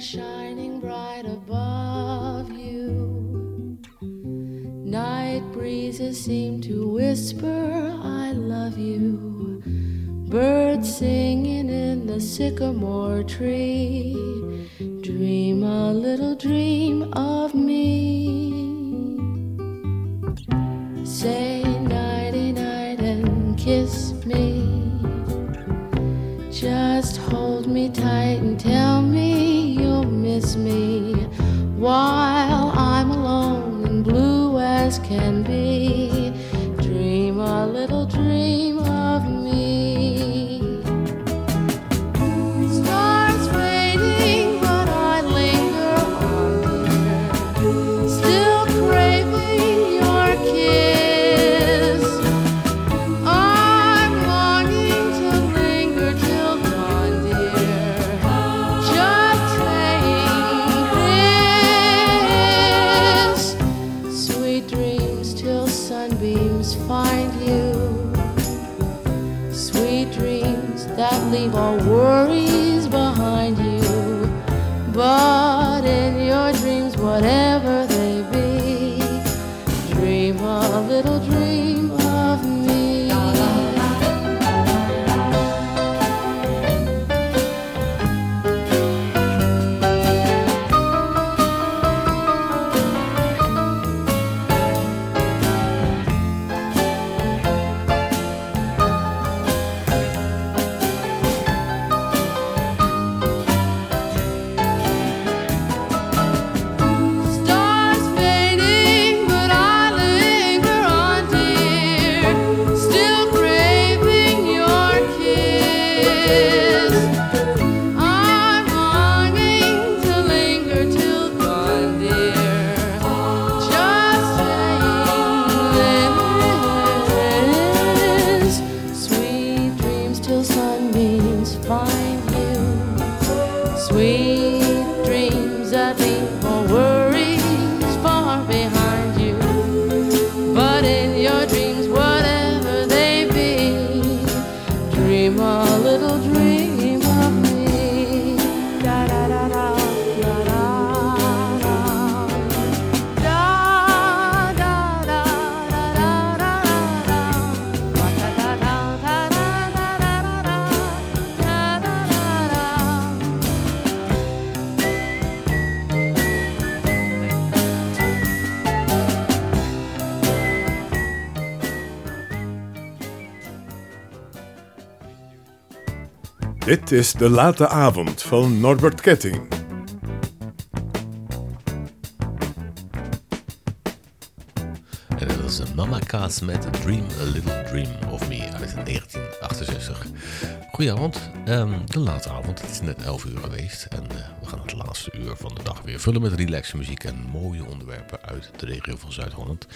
shining bright above you. Night breezes seem to whisper, I love you. Birds singing in the sycamore tree. Dream a little dream of Dit is De Late Avond van Norbert Ketting. En dat is een Mama Kaas met Dream a Little Dream of Me uit 1968. Goedenavond, Ehm de late avond. Het is net 11 uur geweest en eh, we gaan het laatste uur van de dag weer vullen met relaxe muziek en mooie onderwerpen uit de regio van Zuid-Holland.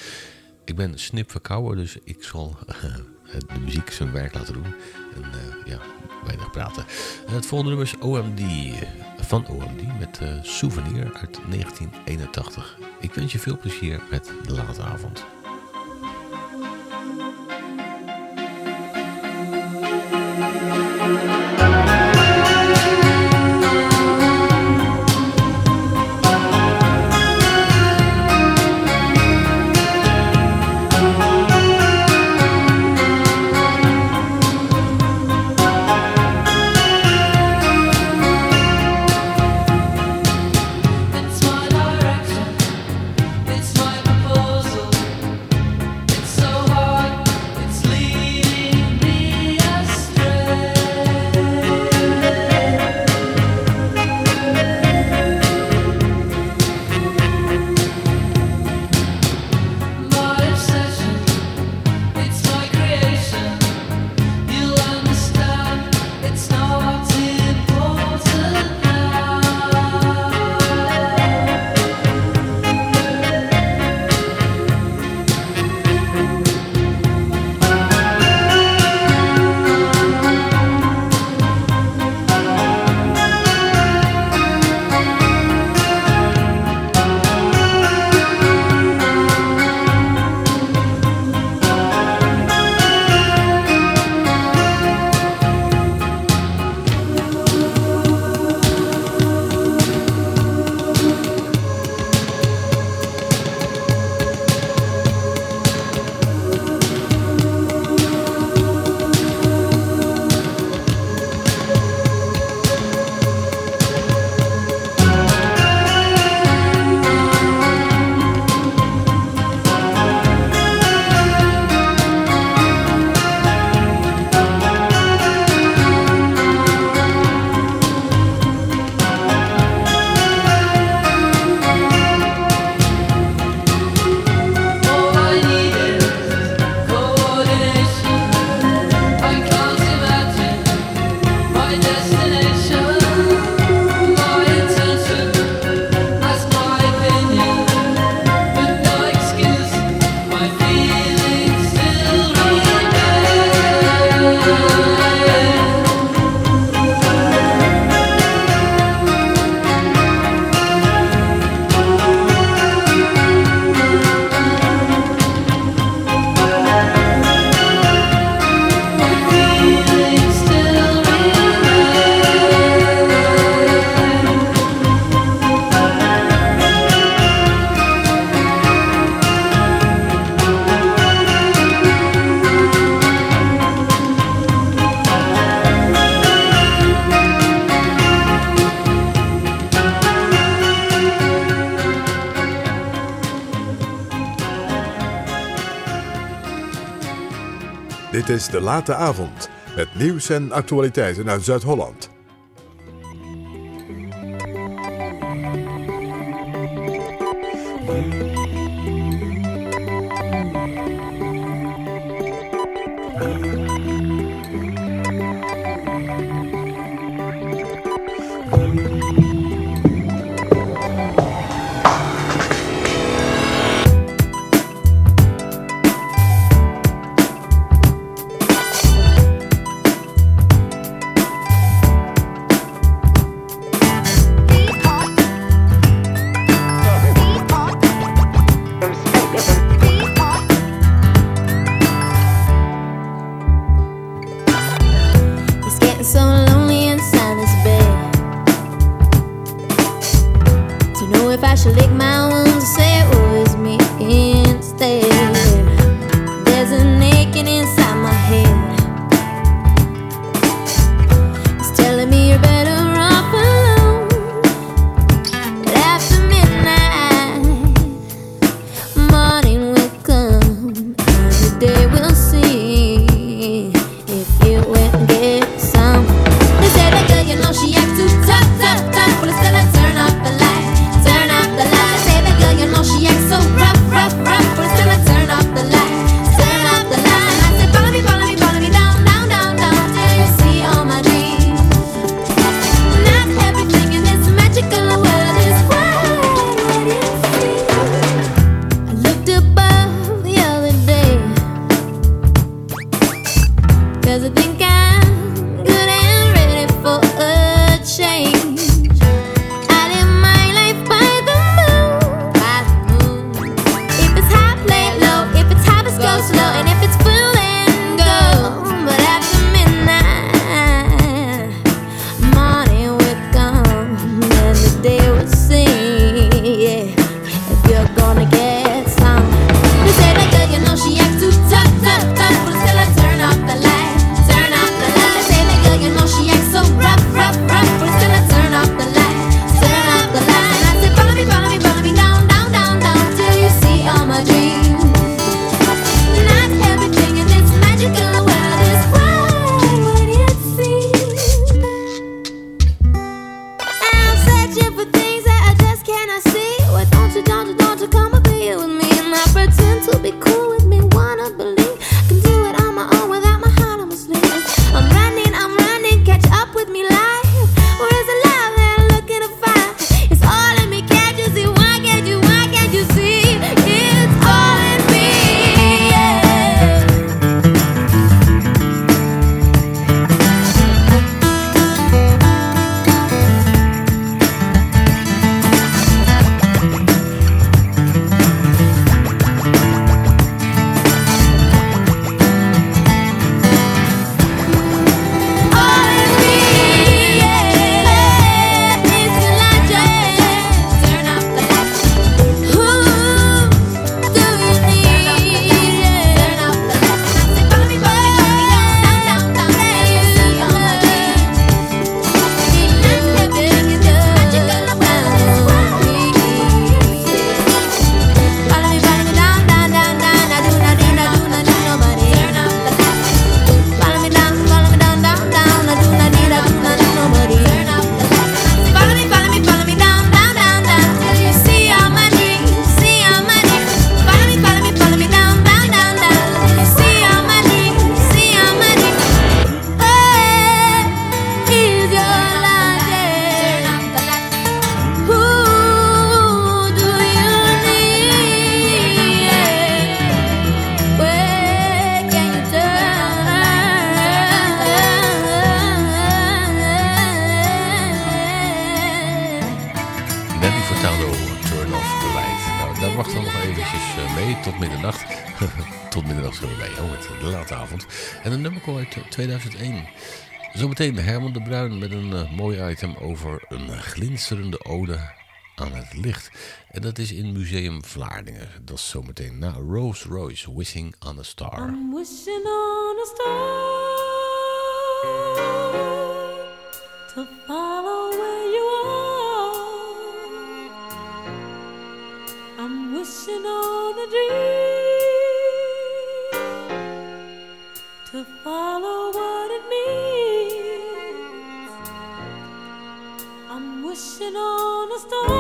Ik ben snip verkouden, dus ik zal de muziek zijn werk laten doen en eh, ja, weinig praten. En het volgende nummer is OMD van OMD met eh, Souvenir uit 1981. Ik wens je veel plezier met de late avond. Dit is De Late Avond met nieuws en actualiteiten uit Zuid-Holland. tot middernacht. tot middernacht zullen we bij jou met de late avond. En een nummer uit 2001. Zometeen Herman de Bruin met een eh, mooi item over een glinsterende ode aan het licht. En dat is in Museum Vlaardingen. Dat is zometeen na Rose Royce, Wishing on a Star. Wishing on a star to follow. Chasing on a dream to follow what it means. I'm wishing on a star.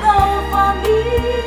though for me.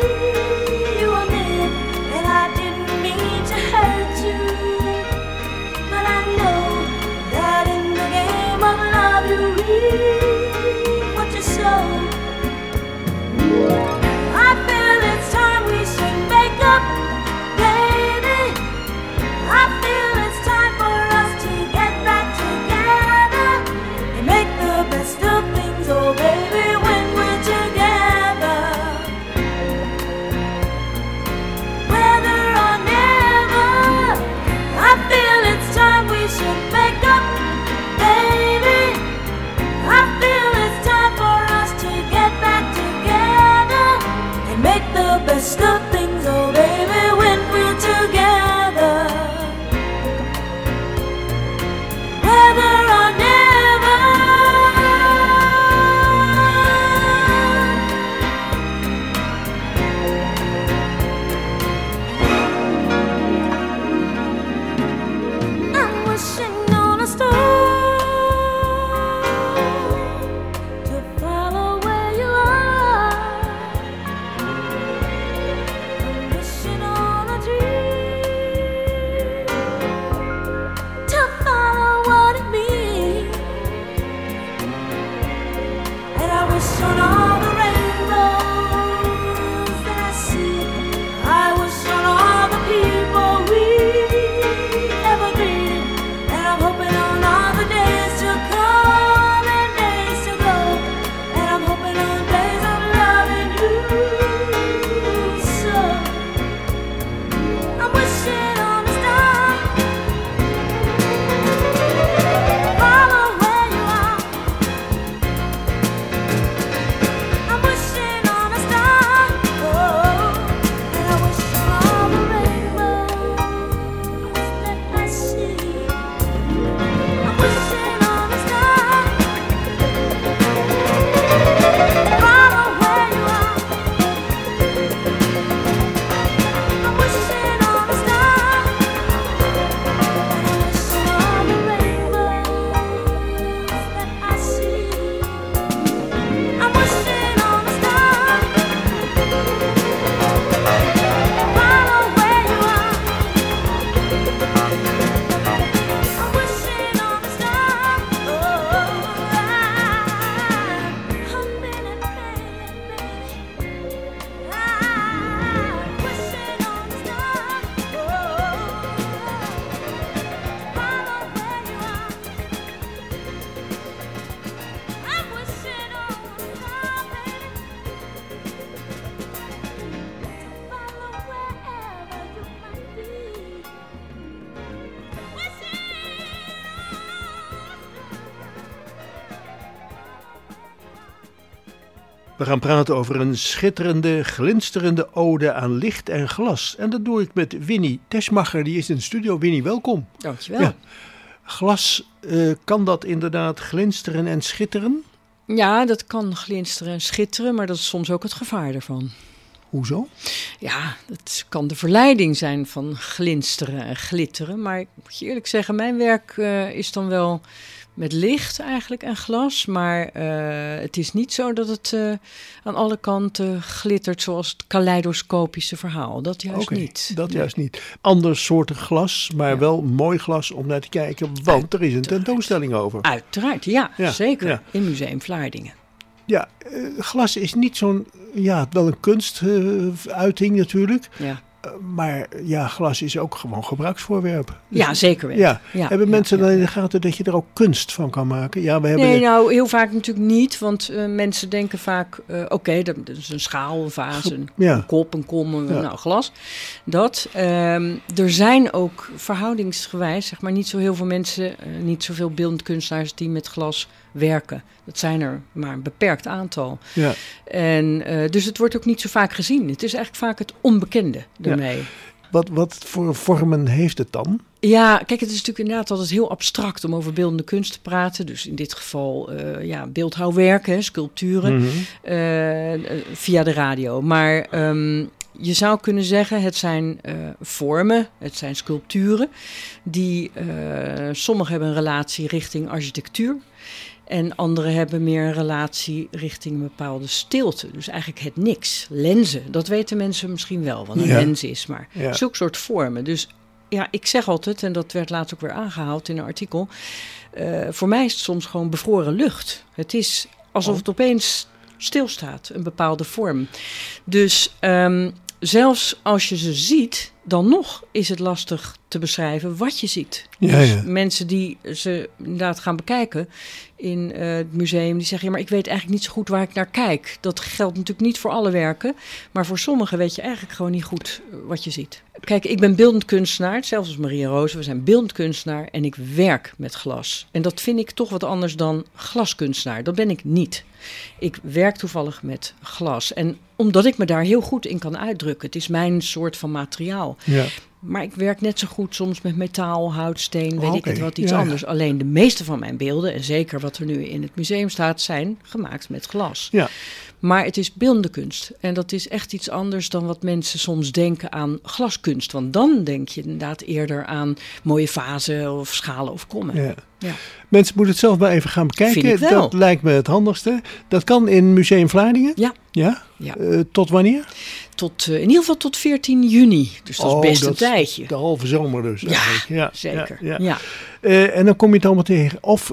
We gaan praten over een schitterende, glinsterende ode aan licht en glas. En dat doe ik met Winnie Tesmacher, die is in de studio. Winnie, welkom. Dankjewel. Glas, eh, kan dat inderdaad glinsteren en schitteren? Ja, dat kan glinsteren en schitteren, maar dat is soms ook het gevaar ervan. Hoezo? Ja, het kan de verleiding zijn van glinsteren en glitteren. Maar ik moet je eerlijk zeggen, mijn werk eh, is dan wel met licht eigenlijk en glas. Maar eh, het is niet zo dat het eh, aan alle kanten glittert zoals het kaleidoscopische verhaal. Dat juist niet. Dat Nee. juist niet. Ander soorten glas, maar Ja. wel mooi glas om naar te kijken, want er is een tentoonstelling over. Uiteraard, ja, Ja, zeker. ja. In Museum Vlaardingen. Ja, eh, glas is niet zo'n, ja, wel een kunstuiting natuurlijk. Ja, maar ja, glas is ook gewoon gebruiksvoorwerp. Dus- ja zeker weten. Ja. Ja, Hebben ja, mensen dan in de gaten dat je er ook kunst van kan maken? Ja, we hebben Nee, nou heel vaak natuurlijk niet, want eh, mensen denken vaak, eh, oké, dat, dat is een schaal, een vaas, een, kop, een kom, een nou, glas. Dat. Ehm, er zijn ook verhoudingsgewijs, zeg maar, niet zo heel veel mensen, eh, niet zoveel beeldend kunstenaars die met glas werken. Dat zijn er maar een beperkt aantal. ja. En eh, dus het wordt ook niet zo vaak gezien. Het is eigenlijk vaak het onbekende ermee. Wat, wat voor vormen heeft het dan? Ja, kijk, het is natuurlijk inderdaad altijd heel abstract om over beeldende kunst te praten. Dus in dit geval eh, ja, beeldhouwwerken, sculpturen, Mhm. eh, via de radio. Maar ehm, je zou kunnen zeggen, het zijn vormen, het zijn sculpturen, die sommigen hebben een relatie richting architectuur. En anderen hebben meer een relatie richting een bepaalde stilte. Dus eigenlijk het niks. Lenzen, dat weten mensen misschien wel, wat een Ja. lens is. Maar Ja. zulke soort vormen. Dus ja, ik zeg altijd, en dat werd laatst ook weer aangehaald in een artikel. eh, voor mij is het soms gewoon bevroren lucht. Het is alsof Oh. het opeens stilstaat, een bepaalde vorm. Dus ehm, zelfs als je ze ziet, dan nog is het lastig te beschrijven wat je ziet. Ja, dus ja. mensen die ze inderdaad gaan bekijken in eh, het museum, die zeggen: ja, maar ik weet eigenlijk niet zo goed waar ik naar kijk. Dat geldt natuurlijk niet voor alle werken, maar voor sommigen weet je eigenlijk gewoon niet goed eh, wat je ziet. Kijk, ik ben beeldend kunstenaar, zelfs als Maria Roos. We zijn beeldend kunstenaar en ik werk met glas. En dat vind ik toch wat anders dan glaskunstenaar. Dat ben ik niet. Ik werk toevallig met glas. En omdat ik me daar heel goed in kan uitdrukken, het is mijn soort van materiaal. Ja. Maar ik werk net zo goed soms met metaal, hout, steen, weet ik Oké, het wat, iets ja, ja. anders. Alleen de meeste van mijn beelden, en zeker wat er nu in het museum staat, zijn gemaakt met glas. Ja. Maar het is beeldende kunst. En dat is echt iets anders dan wat mensen soms denken aan glaskunst. Want dan denk je inderdaad eerder aan mooie vazen of schalen of kommen. Ja. Ja. Mensen moeten het zelf maar even gaan bekijken. Dat lijkt me het handigste. Dat kan in Museum Vlaardingen? Ja. Ja? Ja. Eh, tot wanneer? Tot, eh, in ieder geval tot 14 juni. Dus dat is Oh, best dat een tijdje. De halve zomer dus. Ja, ja Zeker. Ja. Eh, en dan kom je het allemaal tegen. Of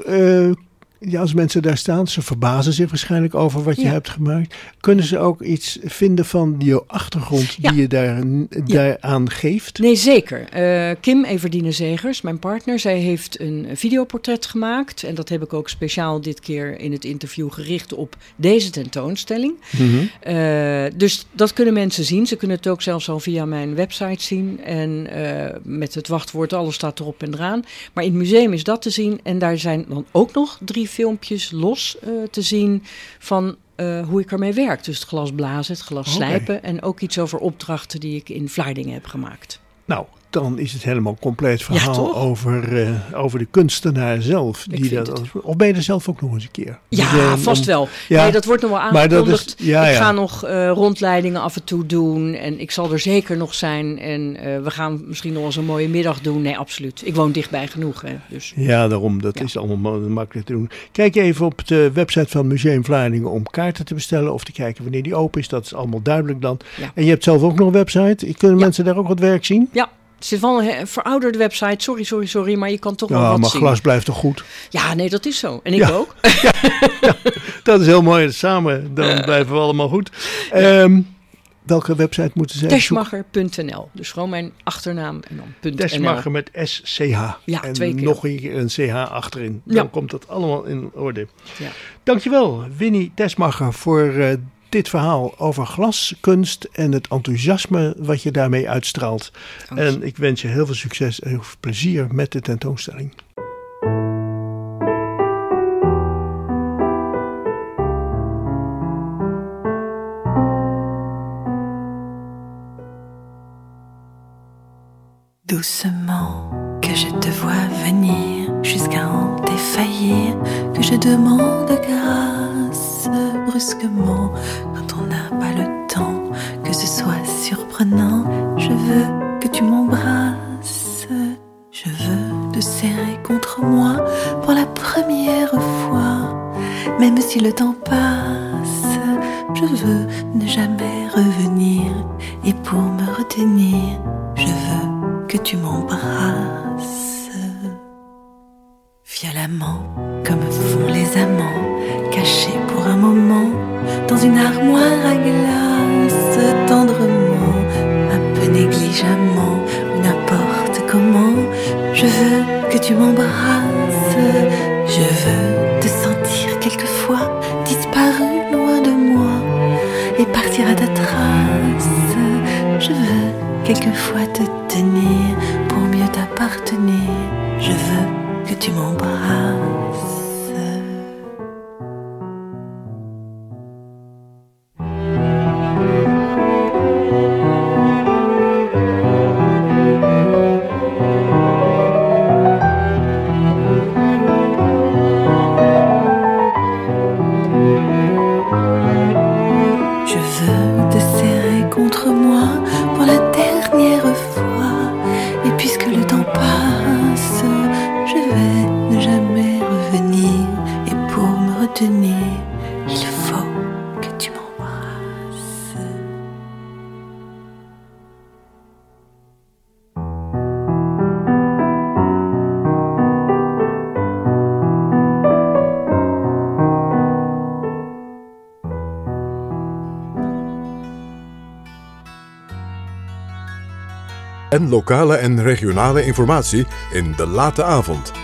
ja, als mensen daar staan, ze verbazen zich waarschijnlijk over wat je Ja. hebt gemaakt. Kunnen ze ook iets vinden van je achtergrond Ja. die je daar, daaraan geeft? Nee, zeker. Eh, Kim Everdine Zegers, mijn partner, zij heeft een videoportret gemaakt. En dat heb ik ook speciaal dit keer in het interview gericht op deze tentoonstelling. Mhm. Eh, dus dat kunnen mensen zien. Ze kunnen het ook zelfs al via mijn website zien. En eh, met het wachtwoord, alles staat erop en eraan. Maar in het museum is dat te zien. En daar zijn dan ook nog drie filmpjes los eh, te zien van eh, hoe ik ermee werk. Dus het glas blazen, het glas slijpen. En ook iets over opdrachten die ik in Vlaardingen heb gemaakt. Nou, dan is het helemaal compleet verhaal over, eh, over de kunstenaar zelf. Ik Die dat, of ben je er zelf ook nog eens een keer? Ja, Dus, eh, vast wel. Ja, nee, dat wordt nog wel aangekondigd. is- ja, ik ga nog eh, rondleidingen af en toe doen. En ik zal er zeker nog zijn. En we gaan misschien nog eens een mooie middag doen. Nee, absoluut. Ik woon dichtbij genoeg. Hè, dus. Ja, daarom. Dat is allemaal makkelijk te doen. Kijk even op de website van Museum Vlaardingen om kaarten te bestellen of te kijken wanneer die open is. Dat is allemaal duidelijk dan. En je hebt zelf ook nog een website. Kunnen mensen daar ook wat werk zien? Ja, het is wel een verouderde website. Sorry, sorry, sorry. Maar je kan toch wel Ja, wat maar zien. glas blijft toch goed? Ja, nee, dat is zo. En ik Ja. ook. Dat is heel mooi. Samen, dan blijven we allemaal goed. Ehm, welke website moeten ze? Teschmacher.nl. Dus gewoon mijn achternaam en dan Desmacher met SCH. Ja, en twee keer. nog een keer een CH achterin. Dan Ja. komt dat allemaal in orde. Ja. Dankjewel, Winnie Desmacher, voor eh, dit verhaal over glaskunst en het enthousiasme wat je daarmee uitstraalt. Dank. En ik wens je heel veel succes en heel veel plezier met de tentoonstelling. Doucement, que je te vois venir jusqu'à en défaillir, que je demande grâce brusquement quand on n'a pas le temps, que ce soit surprenant. Je veux que tu m'embrasses, je veux te serrer contre moi pour la première fois. Même si le temps passe, je veux ne jamais revenir. Et pour me retenir, je veux que tu m'embrasses. Violemment, comme font les amants, cachés un moment dans une armoire à glace, tendrement, un peu négligemment, n'importe comment. Je veux que tu m'embrasses, je veux te sentir quelquefois disparu loin de moi et partir à ta trace. Je veux quelquefois te tenir pour mieux t'appartenir. Je veux que tu m'embrasses. Lokale en regionale informatie in de late avond.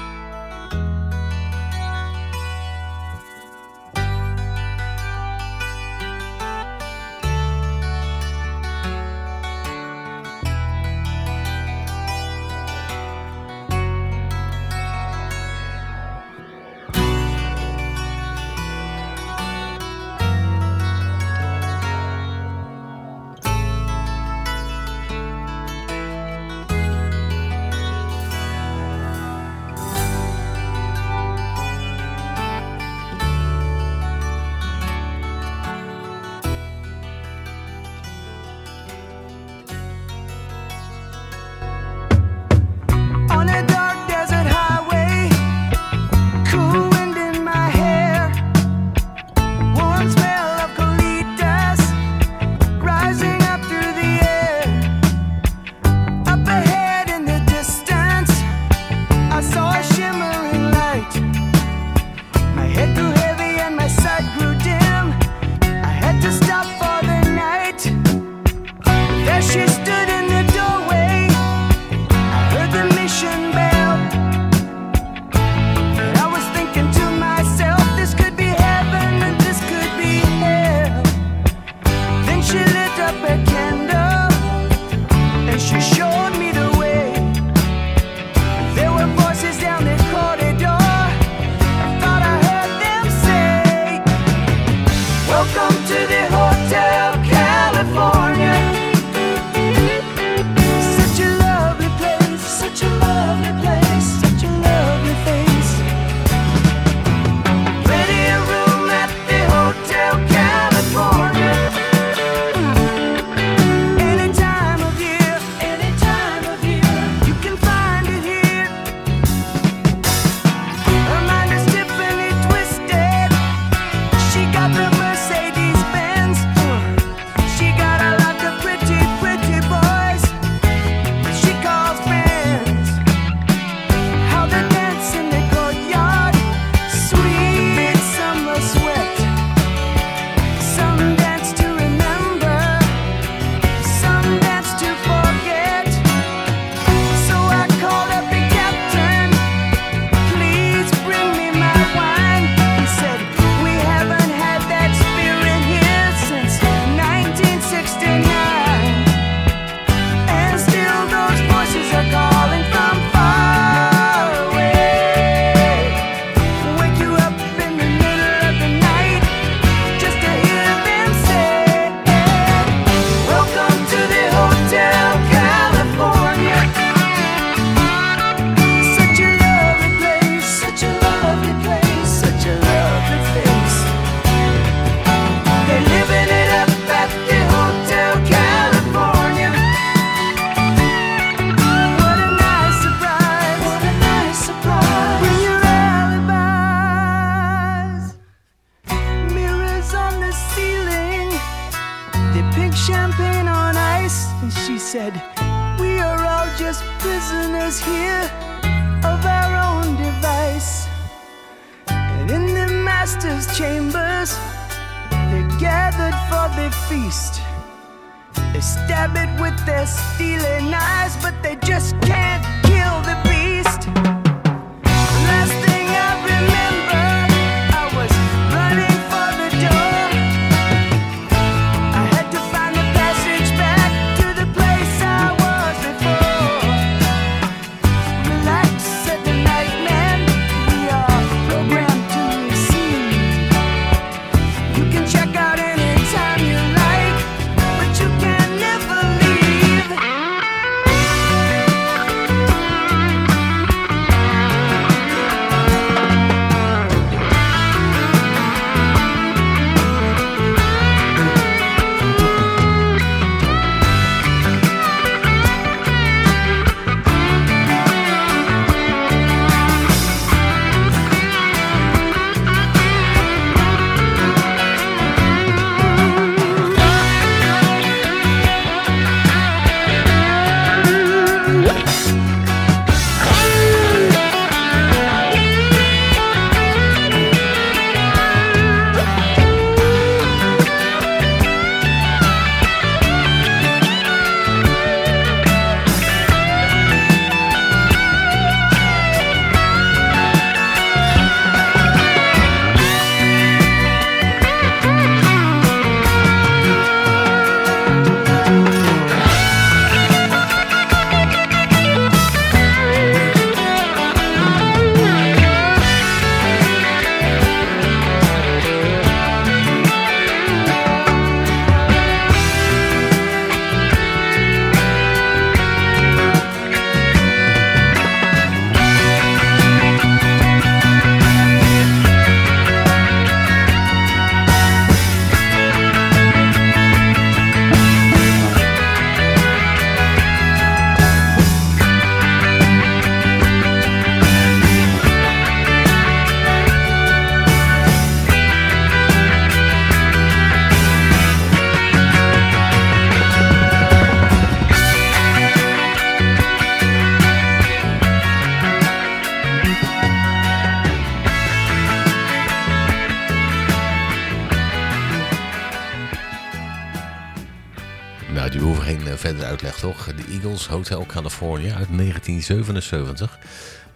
Verdere uitleg, toch? De Eagles Hotel California uit 1977.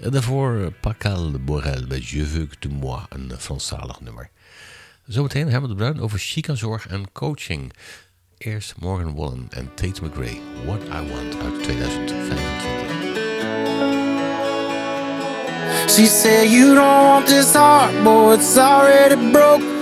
En daarvoor Pascal Borel met Je veux que moi, een Franstalig nummer. Zometeen Herman de Bruin over ziekenszorg en coaching. Eerst Morgan Wallen en Tate McRae, What I Want uit 2025. She said, You don't want this heart, boy, it's already broke.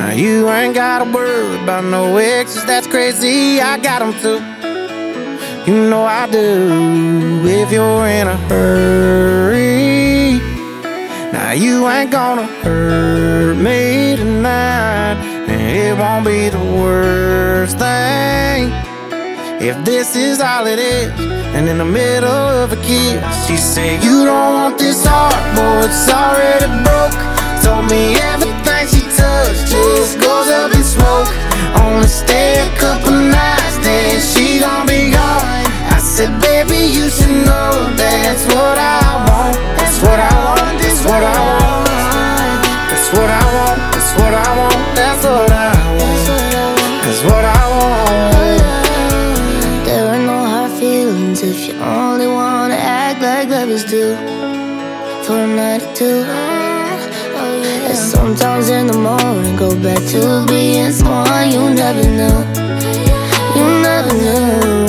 Now you ain't gotta worry about no exes, that's crazy. I got them too. You know I do. If you're in a hurry, now you ain't gonna hurt me tonight. And it won't be the worst thing. If this is all it is, and in the middle of a kiss, she said, You don't want this heart, boy, it's already broke. Told me everything just goes up in smoke. Only stay a couple nights, then she gon' be gone. I said, Baby, you should know that's what I want. That's what I want, that's what I want. That's what I want, that's what I want, that's what I want. That's what I want. There are no hard feelings if you only wanna act like lovers do. For a night or two. Sometimes in the morning, go back to being someone you never knew. You never knew.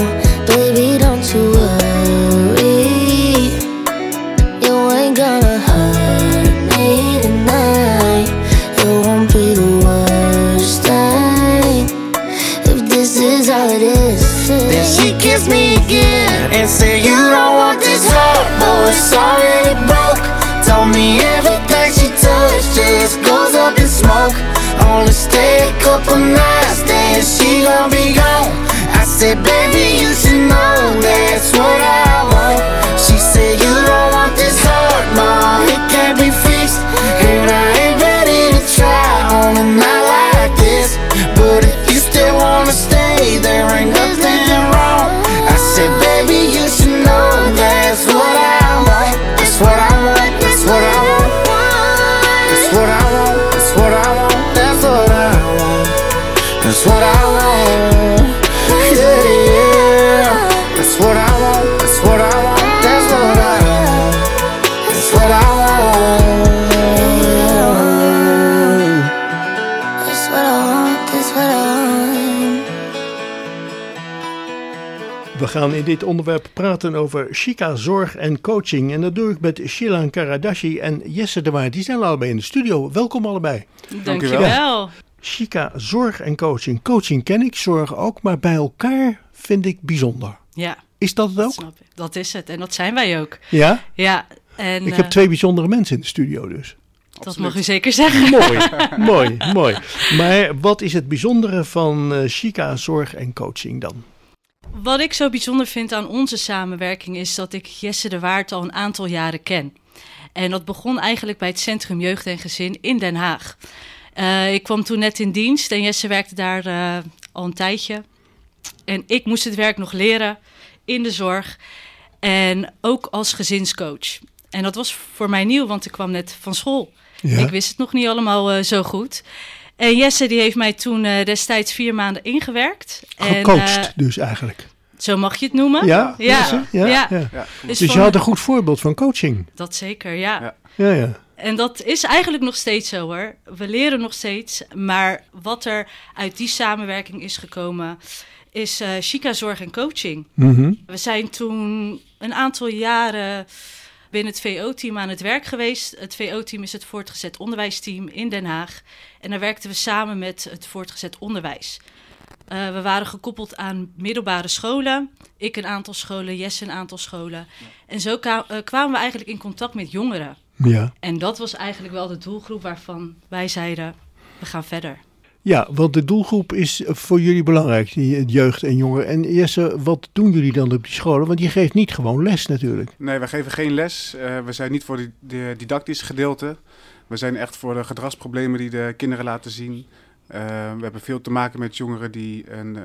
Gaan in dit onderwerp praten over Chica, zorg en coaching. En dat doe ik met Shilan Karadashi en Jesse de Waard. Die zijn allebei in de studio. Welkom allebei. Dankjewel. Chica, zorg en coaching. Coaching ken ik, zorg ook, maar bij elkaar vind ik bijzonder. Ja, Is dat het ook? snap ik. Dat is het. En dat zijn wij ook. Ja? Ja, en Ik eh, heb twee bijzondere mensen in de studio dus. dat mag u zeker zeggen. Mooi, mooi, mooi. Maar wat is het bijzondere van eh, Chica, zorg en coaching dan? Wat ik zo bijzonder vind aan onze samenwerking is dat ik Jesse de Waard al een aantal jaren ken. En dat begon eigenlijk bij het Centrum Jeugd en Gezin in Den Haag. Eh, ik kwam toen net in dienst en Jesse werkte daar eh, al een tijdje. En ik moest het werk nog leren in de zorg en ook als gezinscoach. En dat was voor mij nieuw, want ik kwam net van school. Ja. Ik wist het nog niet allemaal eh, zo goed. En Jesse die heeft mij toen eh, destijds vier maanden ingewerkt. En, Gecoacht eh, dus eigenlijk. zo mag je het noemen. Ja? ja, Jesse? ja, ja. ja. Dus, Dus je had een goed voorbeeld van coaching. Dat zeker, ja. Ja. Ja, ja. En dat is eigenlijk nog steeds zo hoor. We leren nog steeds. Maar wat er uit die samenwerking is gekomen, is eh Chica Zorg en Coaching. Mhm. We zijn toen een aantal jaren binnen het VO-team aan het werk geweest. Het VO-team is het voortgezet onderwijsteam in Den Haag. En daar werkten we samen met het voortgezet onderwijs. Eh, we waren gekoppeld aan middelbare scholen. Ik een aantal scholen, Jesse een aantal scholen. En zo eh, kwamen we eigenlijk in contact met jongeren. Ja. En dat was eigenlijk wel de doelgroep waarvan wij zeiden, we gaan verder. Ja, want de doelgroep is voor jullie belangrijk, die jeugd en jongeren. En Jesse, wat doen jullie dan op die scholen? Want je geeft niet gewoon les natuurlijk. Nee, we geven geen les. Eh, we zijn niet voor de didactische gedeelte. We zijn echt voor de gedragsproblemen die de kinderen laten zien. Eh, we hebben veel te maken met jongeren die een eh,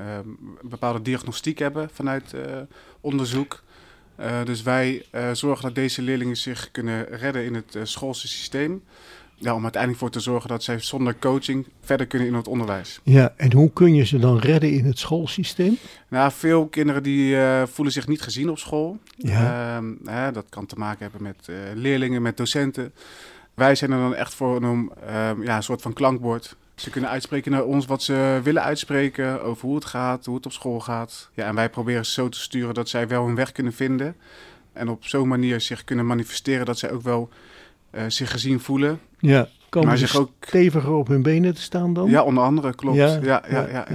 bepaalde diagnostiek hebben vanuit eh, onderzoek. Eh, dus wij eh, zorgen dat deze leerlingen zich kunnen redden in het eh, schoolse systeem. Ja, om uiteindelijk voor te zorgen dat zij zonder coaching verder kunnen in het onderwijs. Ja, en hoe kun je ze dan redden in het schoolsysteem? Nou, veel kinderen die eh, voelen zich niet gezien op school. Ja. Ehm, dat kan te maken hebben met eh, leerlingen, met docenten. Wij zijn er dan echt voor om ehm, ja, een soort van klankbord. Ze kunnen uitspreken naar ons wat ze willen uitspreken over hoe het gaat, hoe het op school gaat. Ja, en wij proberen ze zo te sturen dat zij wel hun weg kunnen vinden. En op zo'n manier zich kunnen manifesteren dat zij ook wel eh, zich gezien voelen. Ja, komen Maar ze zich ook- steviger op hun benen te staan dan? Ja, onder andere, klopt. Ja, Ja, ja, ja.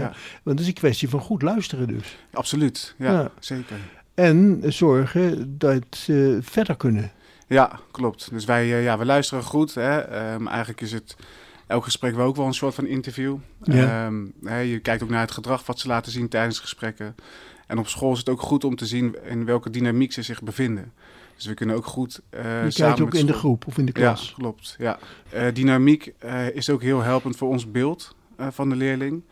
Want het is een kwestie van goed luisteren dus. absoluut. Ja, Ja. zeker. En zorgen dat ze verder kunnen. Ja, klopt. Dus wij eh, ja, we luisteren goed. Hè. Ehm, eigenlijk is het elk gesprek wel ook wel een soort van interview. Ja. Ehm, hè, je kijkt ook naar het gedrag wat ze laten zien tijdens gesprekken. En op school is het ook goed om te zien in welke dynamiek ze zich bevinden. Dus we kunnen ook goed eh Je samen kijkt ook met in de groep of in de klas. Ja, klopt. Ja. Eh, dynamiek eh, is ook heel helpend voor ons beeld eh, van de leerling.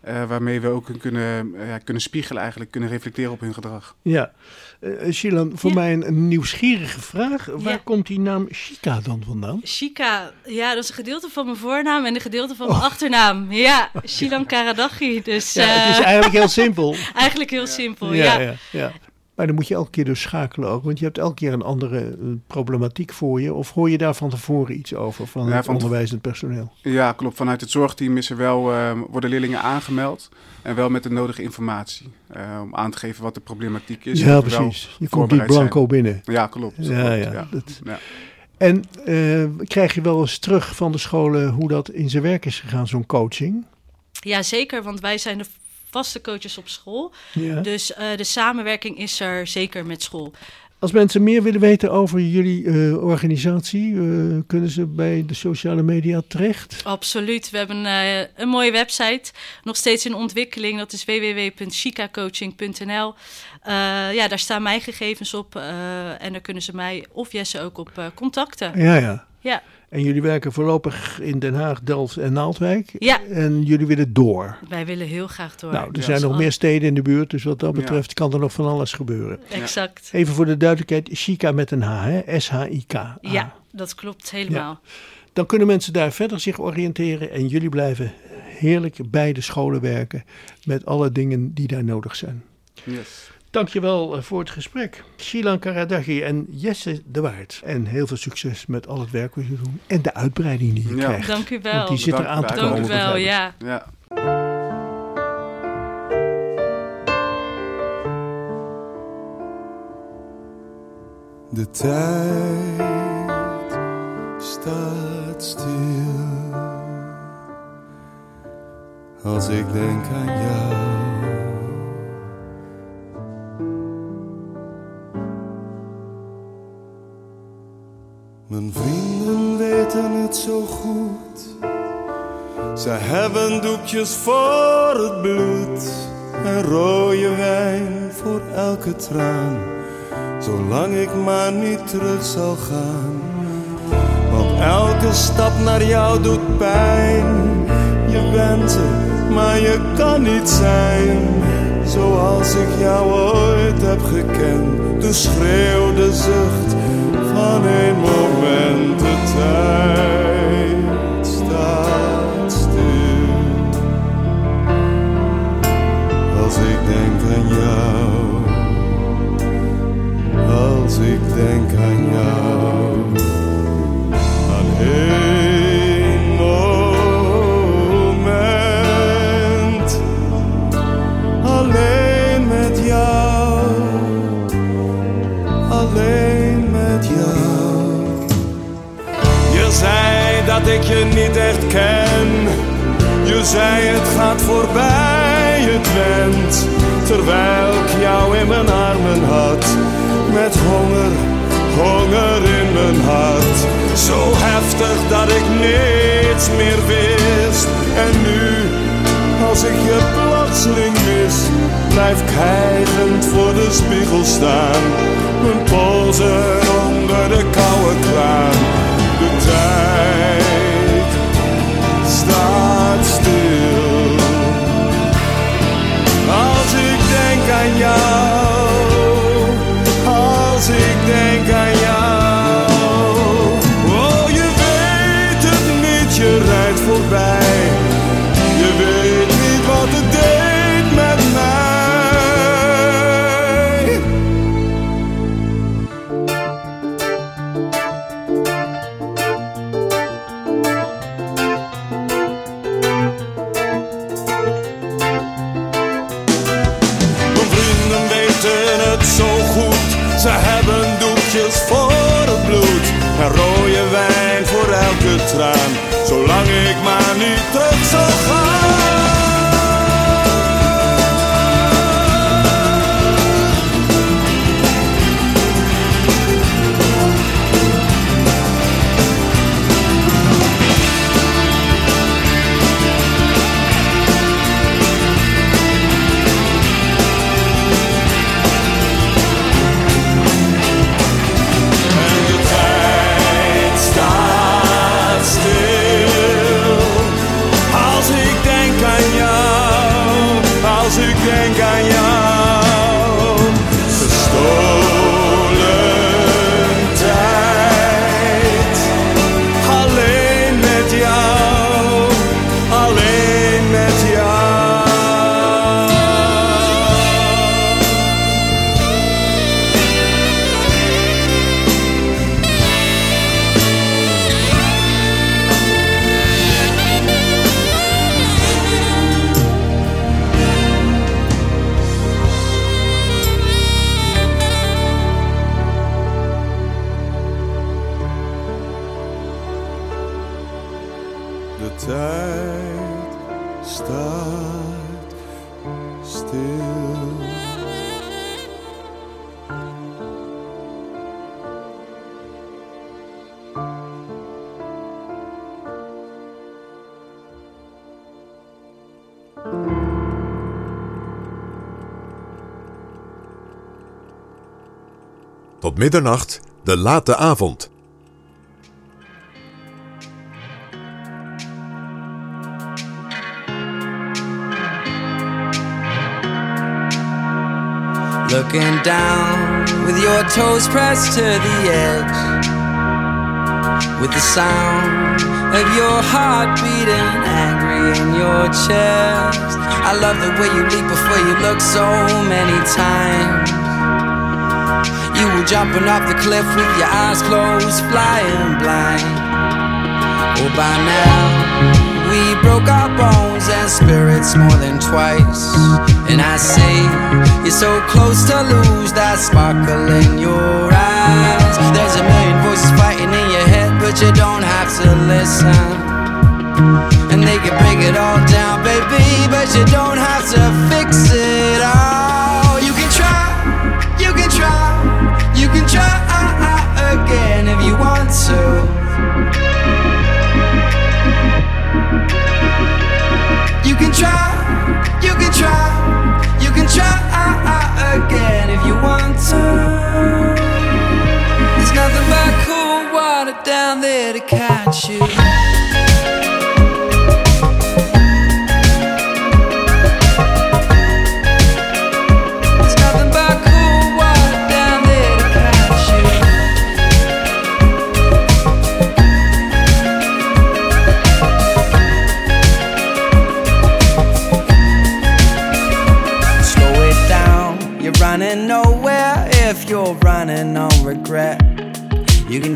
Eh, waarmee we ook kunnen, ja, kunnen spiegelen eigenlijk, kunnen reflecteren op hun gedrag. Ja. Eh Shilan, voor Ja. mij een, een nieuwsgierige vraag. Waar Ja. komt die naam Chica dan vandaan? Chica, ja, dat is een gedeelte van mijn voornaam en een gedeelte van mijn achternaam. Ja, Shilam Karadachi. Dus Oh. Ja, het is eigenlijk heel simpel. eigenlijk heel simpel, ja, ja. ja, ja. Maar dan moet je elke keer dus schakelen ook. Want je hebt elke keer een andere eh, problematiek voor je. Of hoor je daar van tevoren iets over van Ja, het van onderwijzend personeel? Ja, klopt. Vanuit het zorgteam is er wel, eh, worden leerlingen aangemeld. En wel met de nodige informatie. eh, om aan te geven wat de problematiek is. ja, precies. Je komt niet voorbereid blanco binnen. Ja, klopt. Ja, klopt, ja, ja. dat- Ja. En eh, krijg je wel eens terug van de scholen hoe dat in zijn werk is gegaan, zo'n coaching? Ja, zeker, want wij zijn er vaste coaches op school. Ja. Dus eh, de samenwerking is er zeker met school. Als mensen meer willen weten over jullie eh, organisatie, eh, kunnen ze bij de sociale media terecht? Absoluut. We hebben een mooie website, nog steeds in ontwikkeling. Dat is www.chicacoaching.nl. Ja, daar staan mijn gegevens op en daar kunnen ze mij of Jesse ook op contacten. Ja, ja. Ja. En jullie werken voorlopig in Den Haag, Delft en Naaldwijk. Ja. En jullie willen door. Wij willen heel graag door. Nou, er Ja. zijn nog meer steden in de buurt, dus wat dat Ja. betreft kan er nog van alles gebeuren. Exact. Even voor de duidelijkheid, Chica met een H, hè? S-H-I-K. Ja, dat klopt helemaal. Dan kunnen mensen daar verder zich oriënteren en jullie blijven heerlijk bij de scholen werken met alle dingen die daar nodig zijn. Yes. Dankjewel eh, voor het gesprek. Shilan Karadagi en Jesse de Waard. En heel veel succes met al het werk wat je doet en de uitbreiding die je Ja. krijgt. Dank u wel. Want die zit Dank eraan te komen. Dank u wel, ja. Ja. De tijd staat stil als ik denk aan jou. Mijn vrienden weten het zo goed. Zij hebben doekjes voor het bloed en rode wijn voor elke traan. Zolang ik maar niet terug zal gaan. Want elke stap naar jou doet pijn. Je bent er, maar je kan niet zijn. Zoals ik jou ooit heb gekend. De schreeuw, de zucht van een moment. De tijd staat stil. Als ik denk aan jou. Als ik denk aan jou. Je zei het gaat voorbij, het went. Terwijl ik jou in mijn armen had. Met honger, honger in mijn hart. Zo heftig dat ik niets meer wist. En nu, als ik je plotseling mis, blijf ik hijgend voor de spiegel staan. Mijn polsen onder de koude kraan. De tijd denk aan middernacht, de late avond. Looking down with your toes pressed to the edge. With the sound of your heart beating angry in your chest. I love the way you leap before you look so many times. You were jumping off the cliff with your eyes closed, flying blind. Oh, by now. We broke our bones and spirits more than twice. And I say, you're so close to lose that sparkle in your eyes. There's a million voices fighting in your head, but you don't have to listen. And they can break it all down, baby, but you don't have to fix it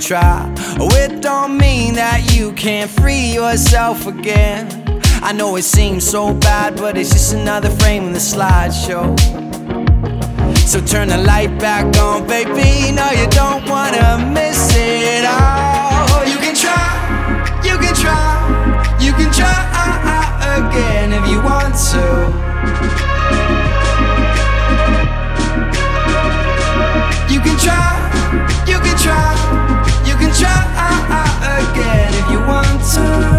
try, oh, it don't mean that you can't free yourself again. I know it seems so bad, but it's just another frame in the slideshow. So turn the light back on, baby. No, you don't wanna miss it all. You can try, you can try, you can try again if you want to. You can try, you can try, try again if you want to.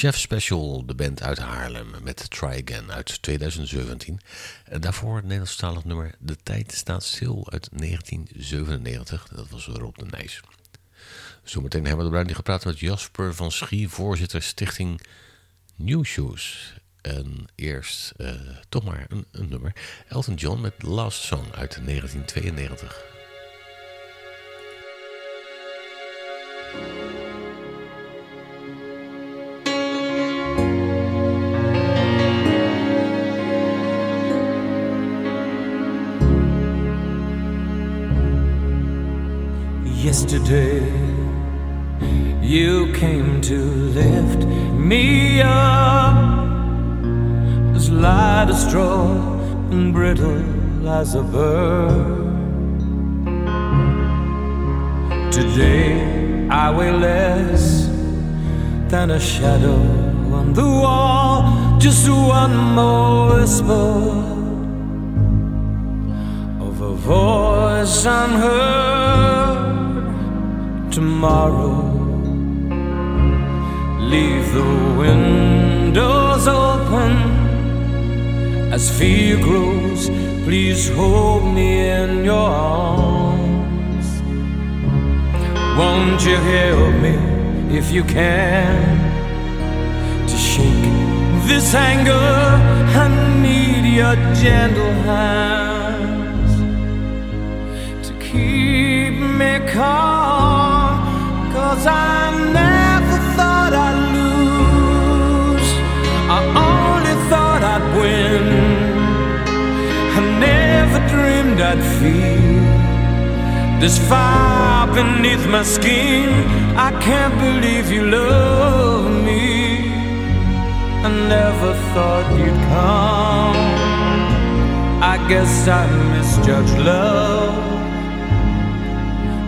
Chef Special, de band uit Haarlem met Try Again uit 2017. En daarvoor het Nederlandstalig nummer De Tijd Staat Stil uit 1997. Dat was Rob de Nijs. Zometeen hebben we de Bruin gepraat met Jasper van Schie, voorzitter stichting New Shoes. En eerst eh, toch maar een, een nummer. Elton John met Last Song uit 1992. Yesterday, you came to lift me up, as light as straw and brittle as a bird. Today, I weigh less than a shadow on the wall. just one more whisper of a voice unheard tomorrow. Leave the windows open as fear grows. Please hold me in your arms. Won't you help me if you can to shake this anger? I need your gentle hands I'd feel this fire beneath my skin. I can't believe you love me. I never thought you'd come. I guess I misjudged love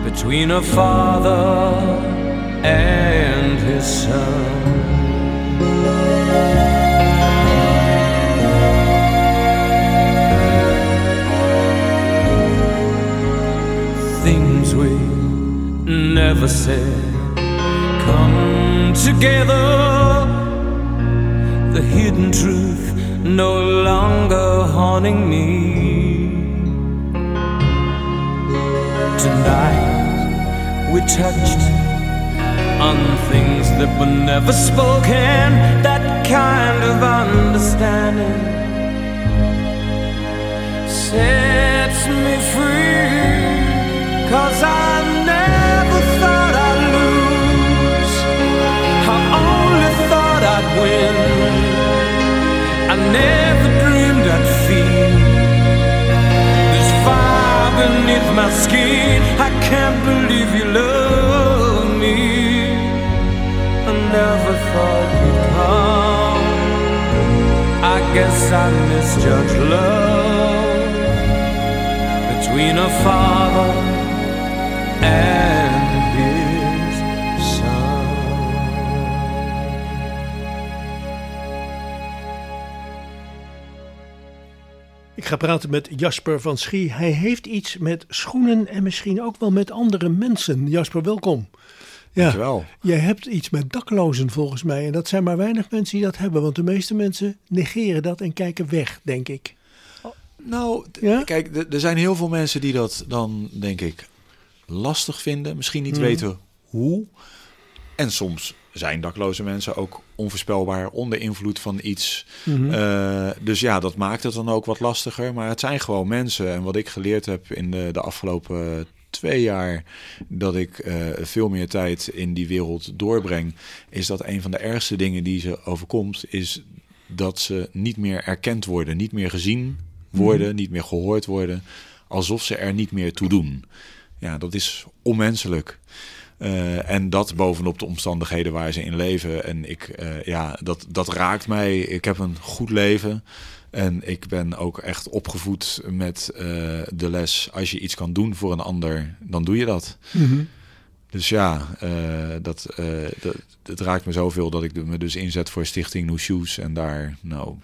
between a father and his son. Never said come together. The hidden truth no longer haunting me. Tonight we touched on things that were never spoken. That kind of understanding sets me free. Cause I thought I never dreamed I'd feel this fire beneath my skin. I can't believe you love me. I never thought you'd come. I guess I misjudged love between a father and ga praten met Jasper van Schie. Hij heeft iets met schoenen en misschien ook wel met andere mensen. Jasper, welkom. Ja, Dankjewel. jij hebt iets met daklozen volgens mij. En dat zijn maar weinig mensen die dat hebben. Want de meeste mensen negeren dat en kijken weg, denk ik. Nou, d- kijk, er zijn heel veel mensen die dat dan, denk ik, lastig vinden. Misschien niet Mhm. weten hoe. En soms zijn dakloze mensen ook onvoorspelbaar onder invloed van iets. Mhm. Eh, dus ja, dat maakt het dan ook wat lastiger. Maar het zijn gewoon mensen. En wat ik geleerd heb in de, de afgelopen twee jaar dat ik eh, veel meer tijd in die wereld doorbreng, is dat een van de ergste dingen die ze overkomt, is dat ze niet meer erkend worden, niet meer gezien worden, Mhm. niet meer gehoord worden, alsof ze er niet meer toe doen. Ja, dat is onmenselijk. Eh, en dat bovenop de omstandigheden waar ze in leven. En ik, eh, ja, dat, dat raakt mij. Ik heb een goed leven. En ik ben ook echt opgevoed met eh, de les: als je iets kan doen voor een ander, dan doe je dat. Mhm. Dus ja, dat, dat, het raakt me zoveel dat ik me dus inzet voor Stichting No Shoes. En daar, nou,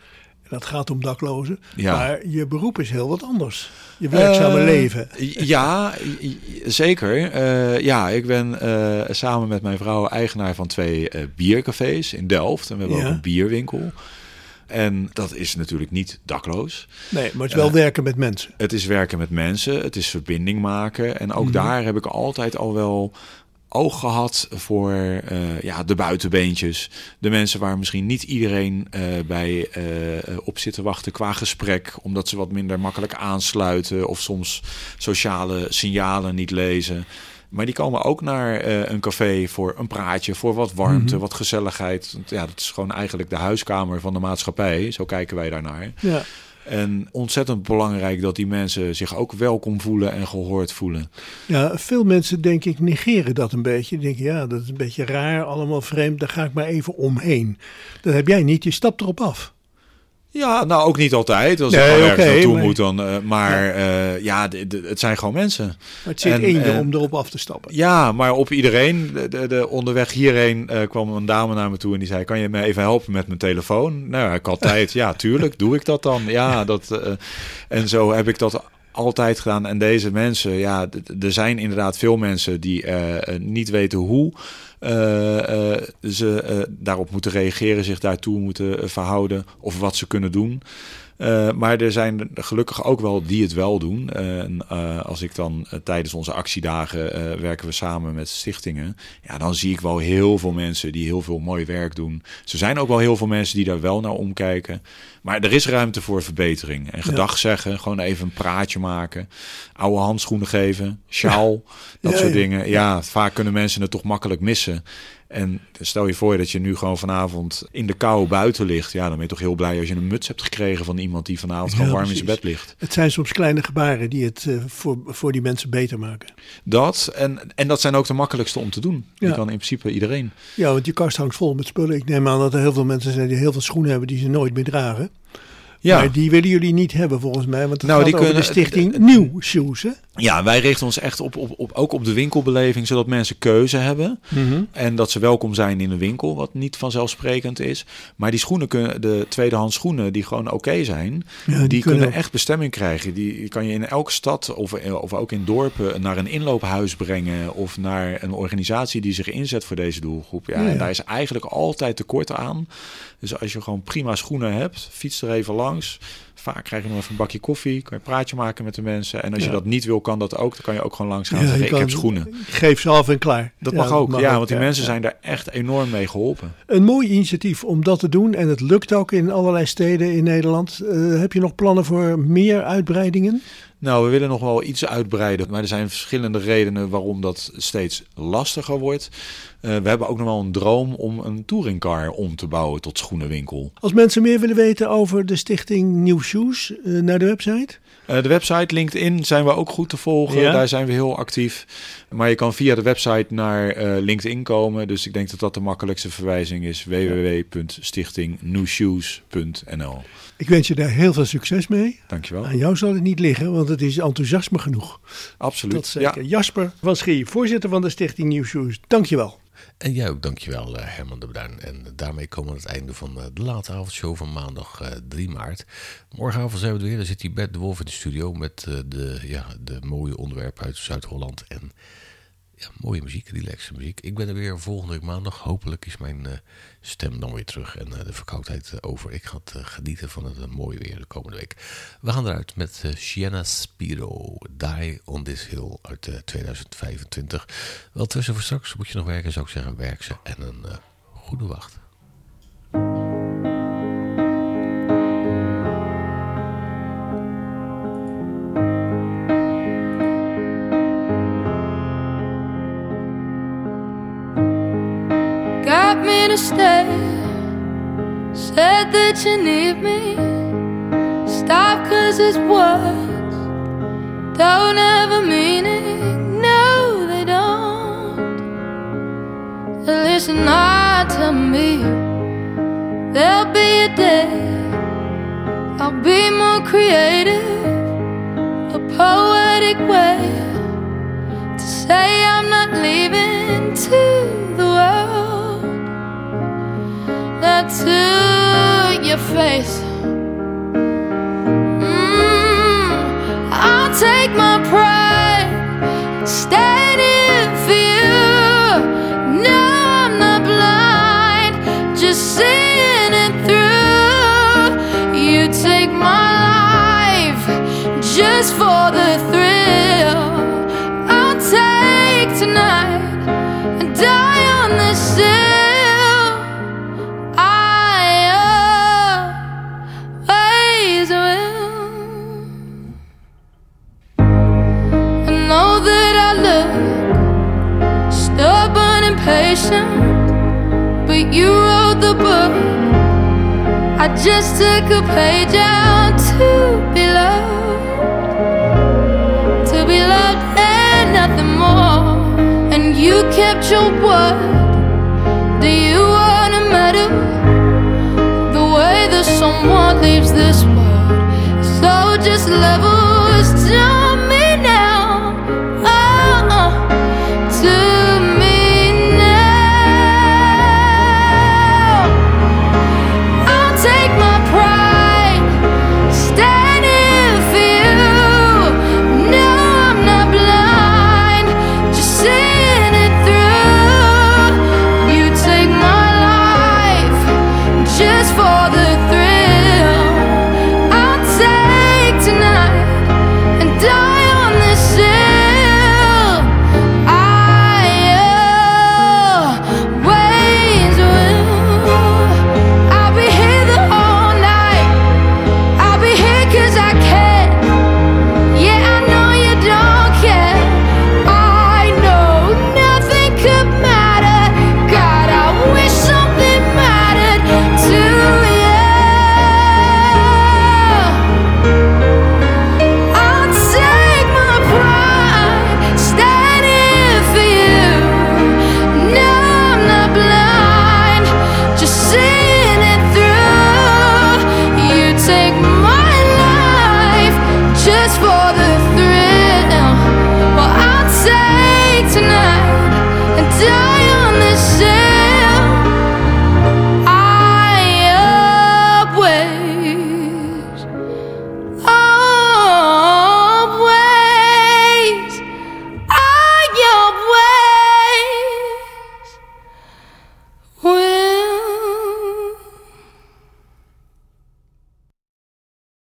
dat gaat om daklozen. Ja. Maar je beroep is heel wat anders. Je werkzame Eh, leven. Ja, zeker. Eh, ja, ik ben eh, samen met mijn vrouw eigenaar van twee biercafés in Delft. En we hebben Ja. ook een bierwinkel. En dat is natuurlijk niet dakloos. Nee, maar het is wel werken met mensen. Het is werken met mensen, het is verbinding maken. En ook Mhm. daar heb ik altijd al wel oog gehad voor eh, ja, de buitenbeentjes. De mensen waar misschien niet iedereen eh, bij eh, op zit te wachten qua gesprek. Omdat ze wat minder makkelijk aansluiten. Of soms sociale signalen niet lezen. Maar die komen ook naar een café voor een praatje, voor wat warmte, Mhm. wat gezelligheid. Ja, dat is gewoon eigenlijk de huiskamer van de maatschappij. Zo kijken wij daarnaar. Ja. En ontzettend belangrijk dat die mensen zich ook welkom voelen en gehoord voelen. Ja, veel mensen denk ik negeren dat een beetje. Die denken, ja, dat is een beetje raar, allemaal vreemd, daar ga ik maar even omheen. Dat heb jij niet, je stapt erop af. Ja, nou ook niet altijd. Als Nee, ik gewoon ergens oké, naartoe maar- moet dan. eh, maar eh, ja, de- de- het zijn gewoon mensen. Het zit En, in je eh, om erop af te stappen. Ja, maar op iedereen. De, de, de- onderweg hierheen eh, kwam een dame naar me toe en die zei: Kan je me even helpen met mijn telefoon? Nou, ik had tijd. Ja, tuurlijk, doe ik dat dan. Ja, dat, eh, en zo heb ik dat altijd gedaan. En deze mensen, ja, er zijn inderdaad veel mensen die eh, eh, niet weten hoe. eh, ze daarop moeten reageren, zich daartoe moeten verhouden of wat ze kunnen doen. Eh, maar er zijn gelukkig ook wel die het wel doen. En, eh, als ik dan eh, tijdens onze actiedagen eh, werken we samen met stichtingen. Ja, dan zie ik wel heel veel mensen die heel veel mooi werk doen. Er zijn ook wel heel veel mensen die daar wel naar omkijken. Maar er is ruimte voor verbetering. En gedag zeggen, gewoon even een praatje maken. Oude handschoenen geven, sjaal, dat Ja, soort dingen. Ja, vaak kunnen mensen het toch makkelijk missen. En stel je voor dat je nu gewoon vanavond in de kou buiten ligt. Ja, dan ben je toch heel blij als je een muts hebt gekregen van iemand die vanavond gewoon Ja, warm in zijn bed ligt. Het zijn soms kleine gebaren die het eh, voor, voor die mensen beter maken. Dat, en, en dat zijn ook de makkelijkste om te doen. Die kan in principe iedereen. Ja, want je kast hangt vol met spullen. Ik neem aan dat er heel veel mensen zijn die heel veel schoenen hebben die ze nooit meer dragen. Ja. Maar die willen jullie niet hebben volgens mij. Want het Nou, gaat die over kunnen- de stichting Nieuw Shoes, hè? Ja, wij richten ons echt op, op, op, ook op de winkelbeleving, zodat mensen keuze hebben. Mhm. En dat ze welkom zijn in een winkel, wat niet vanzelfsprekend is. Maar die schoenen kunnen, de tweedehands schoenen die gewoon oké zijn, Ja, die, die kunnen kunnen- echt bestemming krijgen. Die kan je in elke stad of, of ook in dorpen naar een inloophuis brengen of naar een organisatie die zich inzet voor deze doelgroep. Ja, Ja, ja. En daar is eigenlijk altijd tekort aan. Dus als je gewoon prima schoenen hebt, fiets er even langs. Vaak krijg je nog even een bakje koffie, kan je een praatje maken met de mensen. En als je dat niet wil, kan dat ook. Dan kan je ook gewoon langs gaan en Ja, zeggen, ik heb schoenen. Geef ze af en klaar. Dat mag ook, mag ja, want die mensen zijn daar echt enorm mee geholpen. Een mooi initiatief om dat te doen. En het lukt ook in allerlei steden in Nederland. Eh, heb je nog plannen voor meer uitbreidingen? Nou, we willen nog wel iets uitbreiden, maar er zijn verschillende redenen waarom dat steeds lastiger wordt. Eh, we hebben ook nog wel een droom om een touringcar om te bouwen tot schoenenwinkel. Als mensen meer willen weten over de stichting Nieuw Shoes, eh, naar de website. Eh, de website LinkedIn zijn we ook goed te volgen. Ja? Daar zijn we heel actief. Maar je kan via de website naar LinkedIn komen. Dus ik denk dat dat de makkelijkste verwijzing is. www.stichtingnewshoes.nl Ik wens je daar heel veel succes mee. Dankjewel. Aan jou zal het niet liggen, want het is enthousiasme genoeg. Absoluut. Dat zeker. Jasper van Schie, voorzitter van de stichting Nieuw Shoes. Dankjewel. En jij ook, dankjewel eh, Herman de Bruin. En daarmee komen we aan het einde van eh, de late avondshow van maandag eh, 3 maart. Morgenavond zijn we er weer. Dan zit hier Bert de Wolf in de studio met eh, de, ja, de mooie onderwerpen uit Zuid-Holland. En ja, mooie muziek, relaxe muziek. Ik ben er weer volgende week maandag. Hopelijk is mijn eh, stem dan weer terug en eh, de verkoudheid eh, over. Ik ga eh, genieten van het mooie weer de komende week. We gaan eruit met Sienna Spiro, Die on This Hill uit eh, 2025. Wel tussen voor straks, moet je nog werken, zou ik zeggen, werk ze. En een goede wacht. Said that you need me. Stop, cause it's words don't have a meaning. No, they don't. Listen hard to me. There'll be a day I'll be more creative, a poetic way to say I'm not leaving to the world. Not to your face. Just took a page out to be loved, to be loved and nothing more. And you kept your word. Do you want a medal? The way song someone leaves this world.